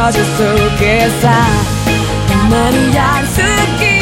거짓 속에서 나만이 양습기